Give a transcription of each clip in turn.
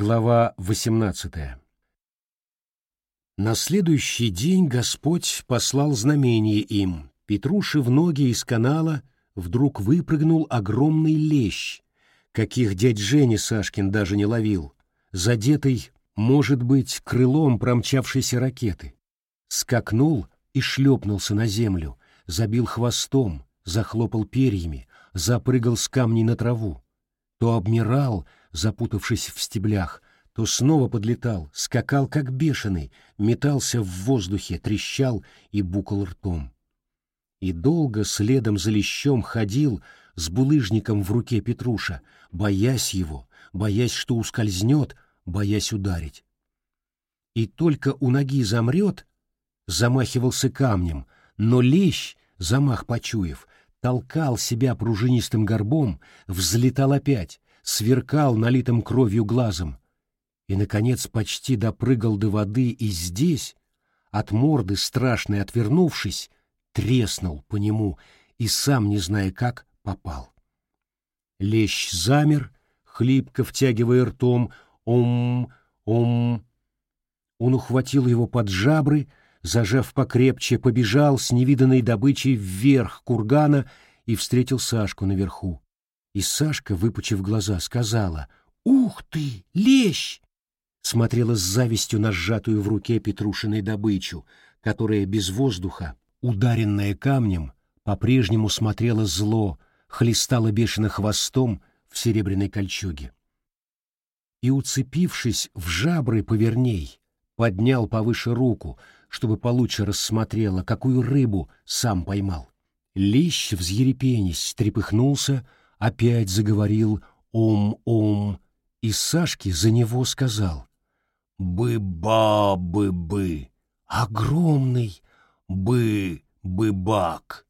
Глава 18 На следующий день Господь послал знамение им. Петруши в ноги из канала вдруг выпрыгнул огромный лещ, каких дядь Женя Сашкин даже не ловил, задетый, может быть, крылом промчавшейся ракеты. Скакнул и шлепнулся на землю, забил хвостом, захлопал перьями, запрыгал с камней на траву. То обмирал, запутавшись в стеблях, то снова подлетал, скакал как бешеный, метался в воздухе, трещал и букал ртом. И долго следом за лещом ходил с булыжником в руке Петруша, боясь его, боясь, что ускользнет, боясь ударить. И только у ноги замрет, замахивался камнем, но лещ, замах почуяв, толкал себя пружинистым горбом, взлетал опять, сверкал налитым кровью глазом. И, наконец, почти допрыгал до воды и здесь, от морды страшной отвернувшись, треснул по нему и сам, не зная как, попал. Лещ замер, хлипко втягивая ртом «Ом, ом». Он ухватил его под жабры, зажав покрепче, побежал с невиданной добычей вверх кургана и встретил Сашку наверху. И Сашка, выпучив глаза, сказала «Ух ты, лещ!» Смотрела с завистью на сжатую в руке Петрушиной добычу, которая без воздуха, ударенная камнем, по-прежнему смотрела зло, хлестала бешено хвостом в серебряной кольчуге. И, уцепившись в жабры поверней, поднял повыше руку, чтобы получше рассмотрела, какую рыбу сам поймал. Лещ, взъерепенясь, трепыхнулся, опять заговорил «Ом-ом», и Сашке за него сказал «Бы-ба-бы-бы, огромный бы-бы-бак».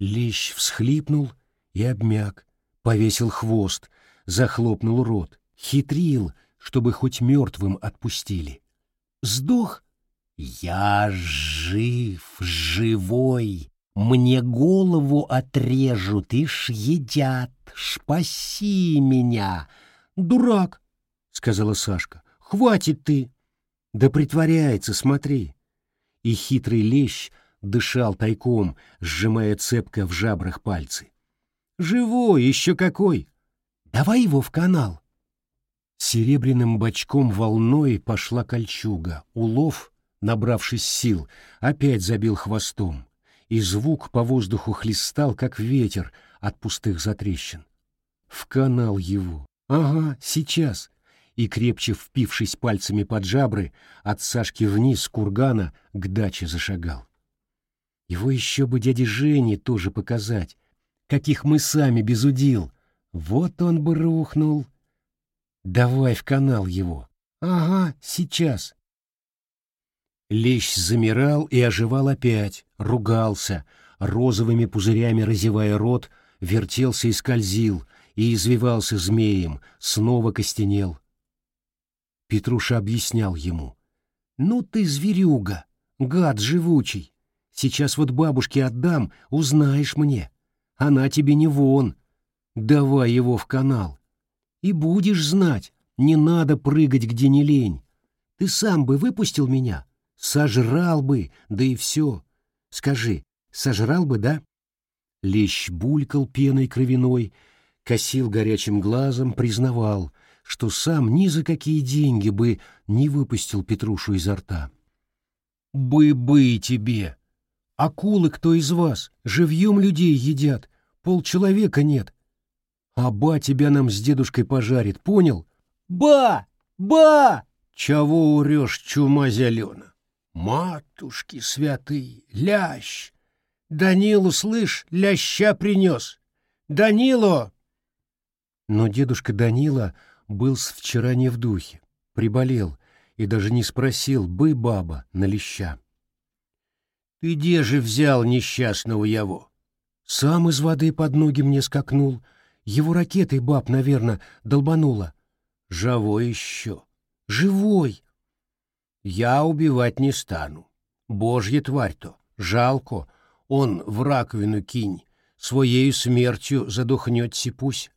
Лещ всхлипнул и обмяк, повесил хвост, захлопнул рот, хитрил, чтобы хоть мертвым отпустили. Сдох? Я жив, живой, мне голову отрежут и ж едят. Спаси меня. Дурак, сказала Сашка. Хватит ты. Да притворяется, смотри. И хитрый лещ дышал тайком, сжимая цепко в жабрах пальцы. Живой, еще какой. Давай его в канал. Серебряным бочком волной пошла кольчуга. Улов, набравшись сил, опять забил хвостом и звук по воздуху хлестал, как ветер от пустых затрещин. В канал его. Ага, сейчас. И крепче впившись пальцами под жабры, от Сашки вниз кургана к даче зашагал. Его еще бы дяде Жене тоже показать, каких мы сами безудил. Вот он бы рухнул. Давай в канал его. Ага, сейчас. Лещ замирал и оживал опять, ругался, розовыми пузырями разевая рот, вертелся и скользил, и извивался змеем, снова костенел. Петруша объяснял ему. «Ну ты зверюга, гад живучий. Сейчас вот бабушке отдам, узнаешь мне. Она тебе не вон. Давай его в канал. И будешь знать, не надо прыгать, где не лень. Ты сам бы выпустил меня, Сожрал бы, да и все. Скажи, сожрал бы, да? Лещ булькал пеной кровяной, косил горячим глазом, признавал, что сам ни за какие деньги бы не выпустил Петрушу изо рта. «Бы-бы тебе! Акулы кто из вас? Живьем людей едят, полчеловека нет. А ба тебя нам с дедушкой пожарит, понял? Ба! Ба! Чего урешь, чума зелена? Матушки святые, лящ! Данилу, слышь, ляща принес! Данило! Но дедушка Данила был с вчера не в духе, приболел и даже не спросил, бы баба на леща. Ты где же взял несчастного его? Сам из воды под ноги мне скакнул. Его ракетой баб, наверное, долбанула. Живой еще. Живой! Я убивать не стану. Божья тварь-то, жалко, он в раковину кинь, своей смертью задохнет сипусь.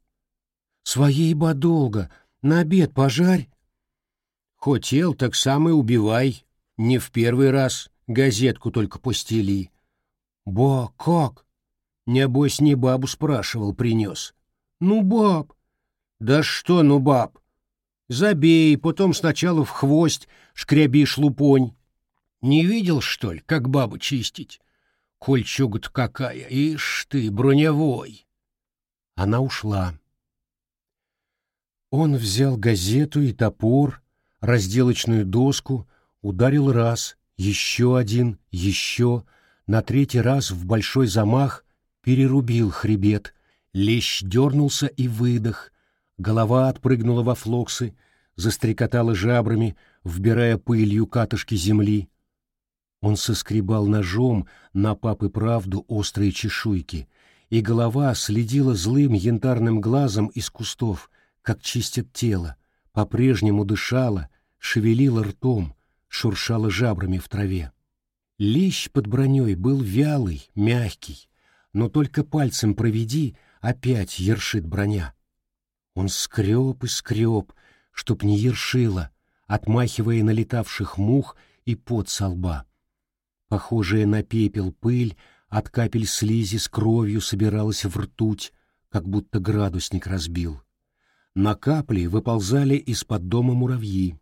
Своей бы долго, на обед пожарь. Хотел, так сам и убивай. Не в первый раз. Газетку только постели. Ба, как? Небось, не бабу спрашивал, принес. Ну, баб. Да что, ну, баб? Забей, потом сначала в хвост шкряби шлупонь. Не видел, что ли, как бабу чистить? Кольчуга-то какая, ишь ты, броневой. Она ушла. Он взял газету и топор, разделочную доску, ударил раз, еще один, еще, на третий раз в большой замах перерубил хребет, лещ дернулся и выдох, голова отпрыгнула во флоксы, застрекотала жабрами, вбирая пылью катышки земли. Он соскребал ножом на папы правду острые чешуйки, и голова следила злым янтарным глазом из кустов, как чистят тело, по-прежнему дышала, шевелила ртом, шуршала жабрами в траве. Лещ под броней был вялый, мягкий, но только пальцем проведи, опять ершит броня. Он скреб и скреб, чтоб не ершило, отмахивая налетавших мух и пот со лба. Похожая на пепел пыль от капель слизи с кровью собиралась в ртуть, как будто градусник разбил. На капли выползали из-под дома муравьи.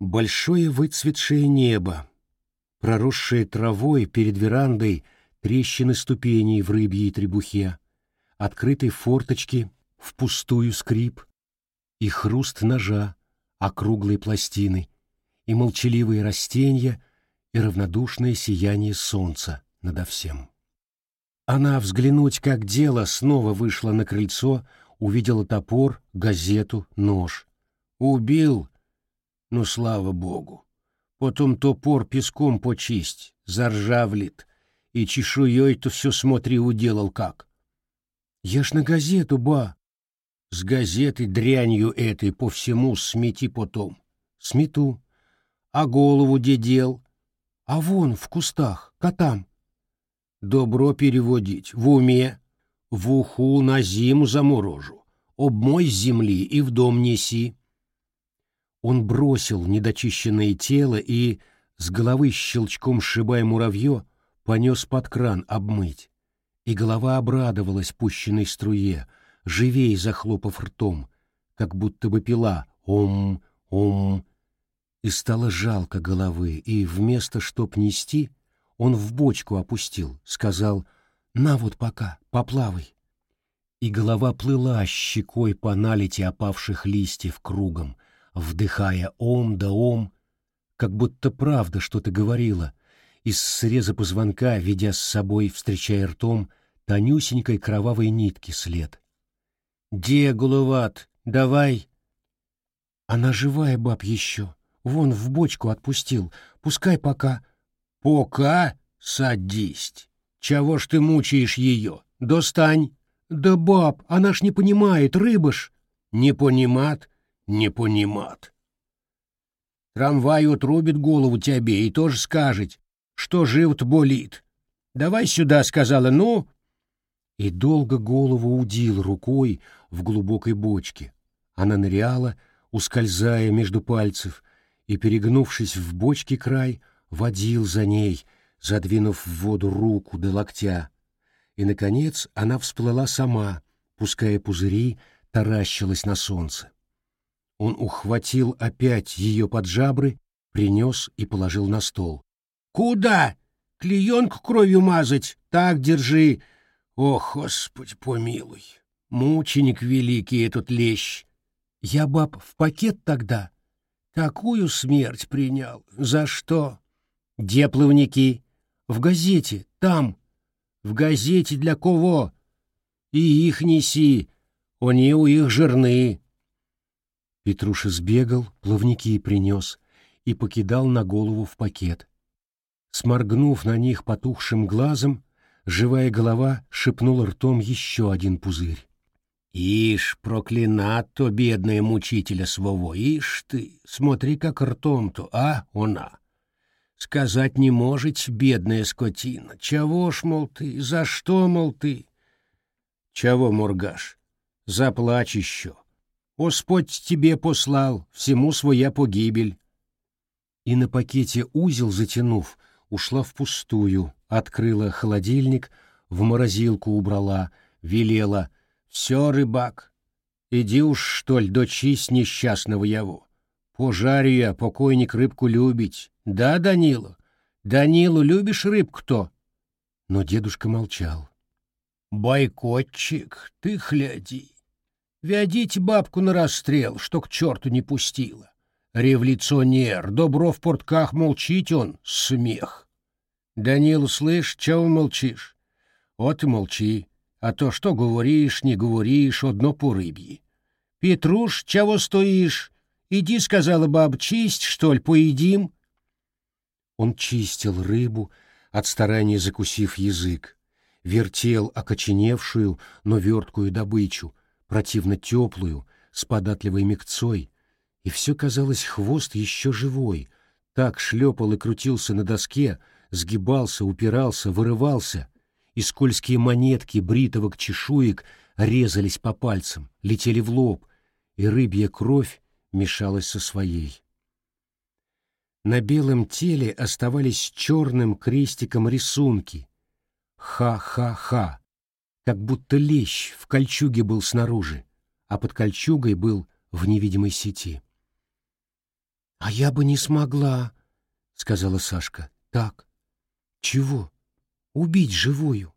Большое выцветшее небо, проросшее травой перед верандой трещины ступеней в рыбьей требухе, открытой форточки, впустую скрип, и хруст ножа, округлой пластины, и молчаливые растения — и равнодушное сияние солнца надо всем. Она взглянуть, как дело, снова вышла на крыльцо, увидела топор, газету, нож. Убил? Ну, слава богу. Потом топор песком почисть, заржавлит, и чешуей-то все смотри уделал как. Ж на газету, ба. С газеты дрянью этой по всему смети потом. Смету. А голову дедел? А вон, в кустах, котам. Добро переводить, в уме, в уху на зиму заморожу, обмой земли и в дом неси. Он бросил недочищенное тело и, с головы щелчком сшибая муравье, понес под кран обмыть. И голова обрадовалась пущенной струе, живей захлопав ртом, как будто бы пила «Ом, ом, и стало жалко головы, и вместо чтоб нести, он в бочку опустил, сказал «На вот пока, поплавай». И голова плыла щекой по налити опавших листьев кругом, вдыхая ом да ом, как будто правда что-то говорила, из среза позвонка, ведя с собой, встречая ртом, тонюсенькой кровавой нитки след. «Де, Гулуват, давай!» «Она живая, баб, еще!» Вон в бочку отпустил. Пускай пока... Пока? Садись. Чего ж ты мучаешь ее? Достань. Да, баб, она ж не понимает, рыба ж. Не понимат? Не понимат. Трамвай отрубит голову тебе и тоже скажет, что жив-то болит. Давай сюда, сказала, ну... И долго голову удил рукой в глубокой бочке. Она ныряла, ускользая между пальцев, и, перегнувшись в бочке край, водил за ней, задвинув в воду руку до локтя. И, наконец, она всплыла сама, пуская пузыри, таращилась на солнце. Он ухватил опять ее под жабры, принес и положил на стол. «Куда? Клеенку кровью мазать? Так держи! Ох, Господь помилуй! Мученик великий этот лещ! Я, баб, в пакет тогда!» Какую смерть принял? За что? Где? В газете, там. В газете для кого? И их неси. Они у их жирные. Петруша сбегал, плавники принес и покидал на голову в пакет. Сморгнув на них потухшим глазом, живая голова шепнула ртом еще один пузырь. Ишь, проклинат-то бедная мучителя своего, ишь ты, смотри, как ртом-то, а, она. Сказать не может, бедная скотина, чего ж, мол, ты, за что, мол, ты? Чего, моргаш, заплачь еще. Господь тебе послал, всему своя погибель. и на пакете узел затянув, ушла впустую, открыла холодильник, в морозилку убрала, велела «Все, рыбак, иди уж, что ли, дочись несчастного его. Пожарю я, покойник рыбку любить. Да, Данилу? Данилу любишь рыбку-то?» Но дедушка молчал. «Бойкотчик, ты хляди. Вядите бабку на расстрел, что к черту не пустила. Революционер, добро в портках молчить он, смех. Данил, слышь, чего молчишь? Вот и молчи, а то что говоришь, не говоришь, одно по рыбье. Петруш, чего стоишь? Иди, сказала баб, чисть, что ли, поедим? Он чистил рыбу, от старания закусив язык, вертел окоченевшую, но верткую добычу, противно теплую, с податливой мекцой, и все казалось хвост еще живой, так шлепал и крутился на доске, сгибался, упирался, вырывался, и скользкие монетки бритовок чешуек резались по пальцам, летели в лоб, и рыбья кровь мешалась со своей. На белом теле оставались черным крестиком рисунки. Ха-ха-ха, как будто лещ в кольчуге был снаружи, а под кольчугой был в невидимой сети. «А я бы не смогла», — сказала Сашка. «Так. Чего? Убить живую?»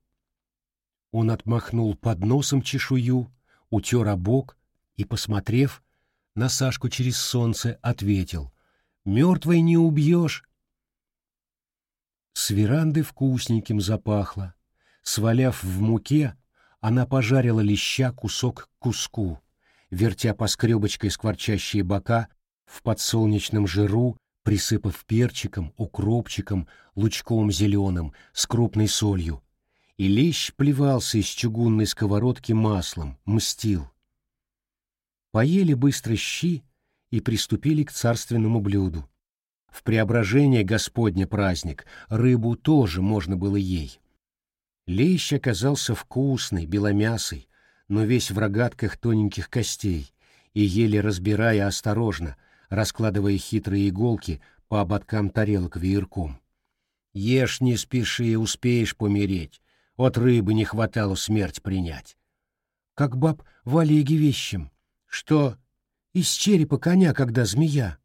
Он отмахнул под носом чешую, утер обок и, посмотрев на Сашку через солнце, ответил. «Мертвой не убьешь». С веранды вкусненьким запахло. Сваляв в муке, она пожарила леща кусок к куску, вертя поскребочкой скворчащие бока, в подсолнечном жиру, присыпав перчиком, укропчиком, лучком зеленым, с крупной солью. И лещ плевался из чугунной сковородки маслом, мстил. Поели быстро щи и приступили к царственному блюду. В преображение Господня праздник рыбу тоже можно было ей. Лещ оказался вкусный, беломясый, но весь в рогатках тоненьких костей, и еле разбирая осторожно, раскладывая хитрые иголки по ободкам тарелок веерком. «Ешь не спеши, успеешь помереть. От рыбы не хватало смерть принять». «Как баб в Олеге вещим. Что? Из черепа коня, когда змея?»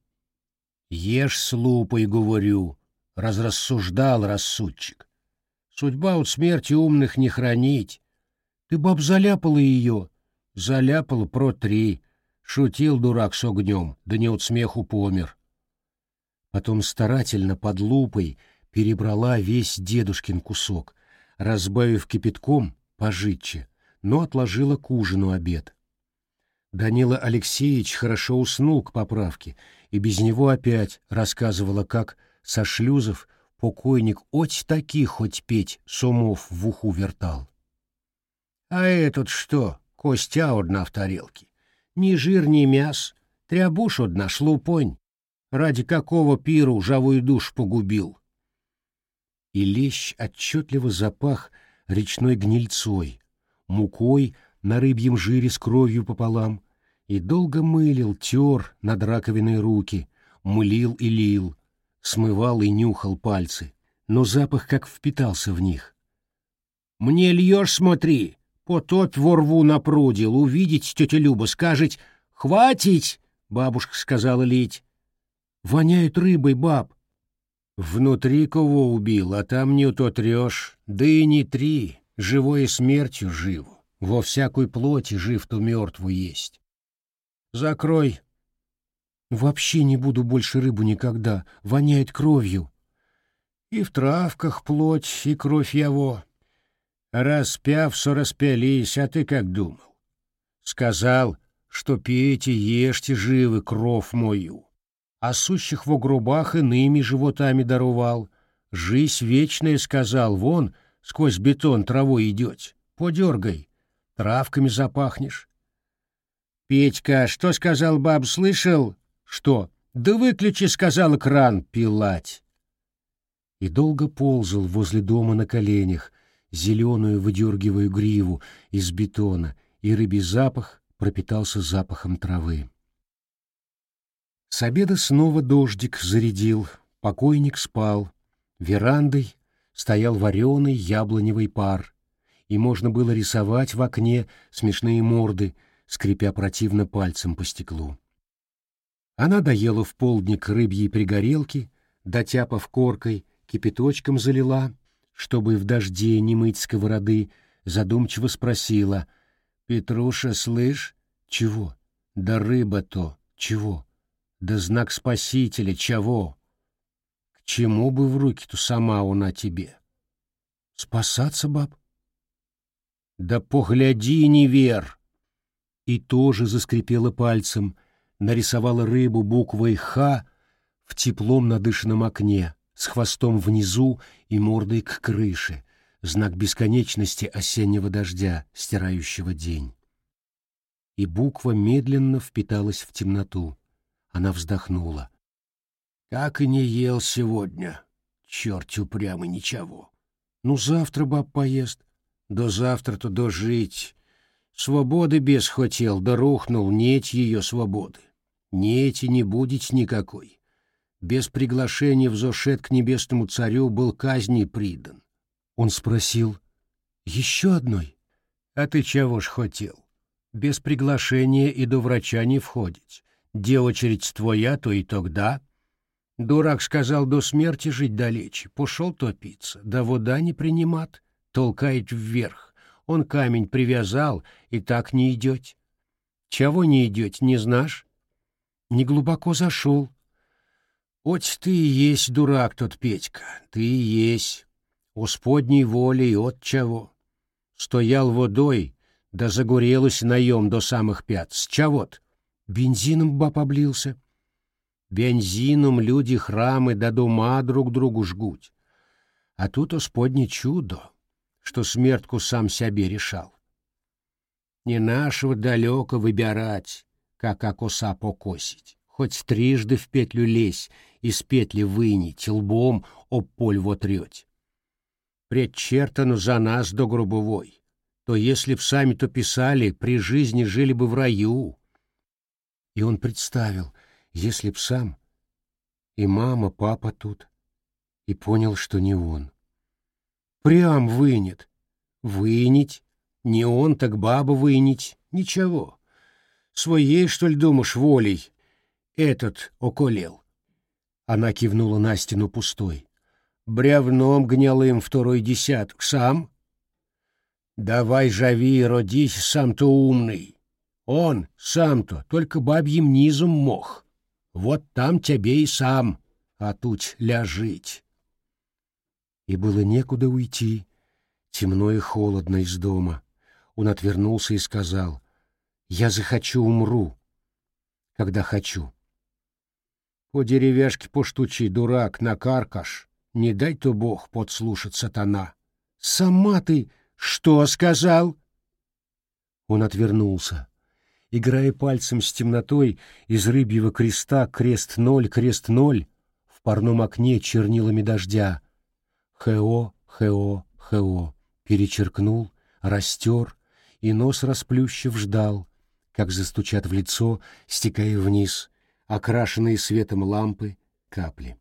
«Ешь с лупой, говорю», — разрассуждал рассудчик. «Судьба от смерти умных не хранить. Ты, баб, заляпала ее?» «Заляпала про три. Шутил дурак с огнем, да не от смеху помер. Потом старательно под лупой перебрала весь дедушкин кусок, разбавив кипятком пожитче, но отложила к ужину обед. Данила Алексеевич хорошо уснул к поправке, и без него опять рассказывала, как со шлюзов покойник оть таких хоть петь сумов в уху вертал. — А этот что, костя одна в тарелке? Ни жир, ни мяс, трябуш одна шлупонь. Ради какого пиру жавую душ погубил? И лещ отчетливо запах речной гнильцой, мукой на рыбьем жире с кровью пополам, и долго мылил, тер над раковиной руки, мылил и лил, смывал и нюхал пальцы, но запах как впитался в них. «Мне льешь, смотри!» Потопь во рву напрудил, увидеть тетя Люба, скажет «Хватить!» — бабушка сказала лить. «Воняет рыбой, баб». Внутри кого убил, а там не утотрешь, да и не три, живое смертью живу. Во всякой плоти жив-то мертвую есть. Закрой. Вообще не буду больше рыбу никогда, воняет кровью. И в травках плоть, и кровь его. Распяв, со распялись, а ты как думал? Сказал, что пейте, ешьте живы кров мою. А сущих во гробах иными животами даровал. Жизнь вечная, сказал, вон, сквозь бетон травой идете. Подергай, травками запахнешь. Петька, что сказал баб, слышал? Что? Да выключи, сказал кран, пилать. И долго ползал возле дома на коленях, зеленую выдергиваю гриву из бетона, и рыбий запах пропитался запахом травы. С обеда снова дождик зарядил, покойник спал, верандой стоял вареный яблоневый пар, и можно было рисовать в окне смешные морды, скрипя противно пальцем по стеклу. Она доела в полдник рыбьей пригорелки, дотяпав коркой, кипяточком залила, чтобы в дожде не мыть сковороды, задумчиво спросила. «Петруша, слышь? Чего? Да рыба-то, чего? Да знак спасителя, чего? К чему бы в руки-то сама она тебе? Спасаться, баб? Да погляди, не вер!» И тоже заскрипела пальцем, нарисовала рыбу буквой «Х» в теплом надышанном окне, с хвостом внизу и мордой к крыше, знак бесконечности осеннего дождя, стирающего день. И буква медленно впиталась в темноту. Она вздохнула. «Как и не ел сегодня. Черт упрямый, ничего. Ну, завтра баб поест. До завтра-то дожить. Свободы без хотел, да рухнул, нет ее свободы. Нет и не будет никакой без приглашения в Зошет к небесному царю был казни придан. Он спросил, «Еще одной?» «А ты чего ж хотел? Без приглашения и до врача не входить. Где очередь твоя, то и тогда». Дурак сказал до смерти жить далече, пошел топиться, да вода не принимат, толкает вверх. Он камень привязал, и так не идет. Чего не идет, не знаешь? Не глубоко зашел, Оть ты и есть дурак тот Петька, ты и есть. Господней волей от чего. Стоял водой, да загорелось наем до самых пят. С чего-то? Бензином баб облился. Бензином люди храмы да дома друг другу жгуть. А тут Господне чудо, что смертку сам себе решал. Не нашего далеко выбирать, как окоса покосить хоть трижды в петлю лезь, из петли вынить, лбом об поль вот рёть. Предчертано за нас до грубовой, то если б сами то писали, при жизни жили бы в раю. И он представил, если б сам, и мама, папа тут, и понял, что не он. Прям вынет. Вынить. Не он, так баба вынить. Ничего. Своей, что ли, думаешь, волей, этот околел. Она кивнула на стену пустой. Бревном гнилым второй десяток. Сам? Давай живи, родись, сам-то умный. Он сам-то только бабьим низом мог. Вот там тебе и сам, а тут ляжить. И было некуда уйти. Темно и холодно из дома. Он отвернулся и сказал, «Я захочу умру, когда хочу». По деревяшке поштучи, дурак, накаркаш. Не дай то бог подслушать сатана. Сама ты что сказал? Он отвернулся. Играя пальцем с темнотой, из рыбьего креста крест-ноль, крест-ноль, в парном окне чернилами дождя. Хэо, хэо, хэо. Перечеркнул, растер, и нос расплющив ждал, как застучат в лицо, стекая вниз, окрашенные светом лампы, капли.